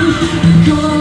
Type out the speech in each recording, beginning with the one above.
Go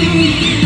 Thank you.